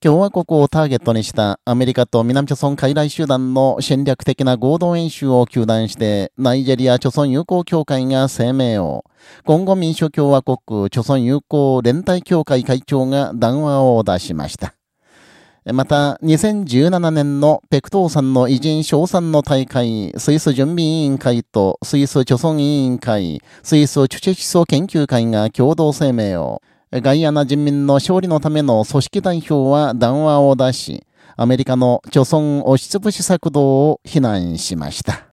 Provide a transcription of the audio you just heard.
共和国をターゲットにしたアメリカと南朝鮮海来集団の戦略的な合同演習を求断して、ナイジェリア朝鮮友好協会が声明を、今後民主共和国朝鮮友好連帯協会会長が談話を出しました。また、2017年のペクトーさんの偉人賞賛の大会、スイス準備委員会とスイス朝鮮委員会、スイスチュチェ思想研究会が共同声明を、ガイアナ人民の勝利のための組織代表は談話を出し、アメリカの貯村押しつぶし策動を非難しました。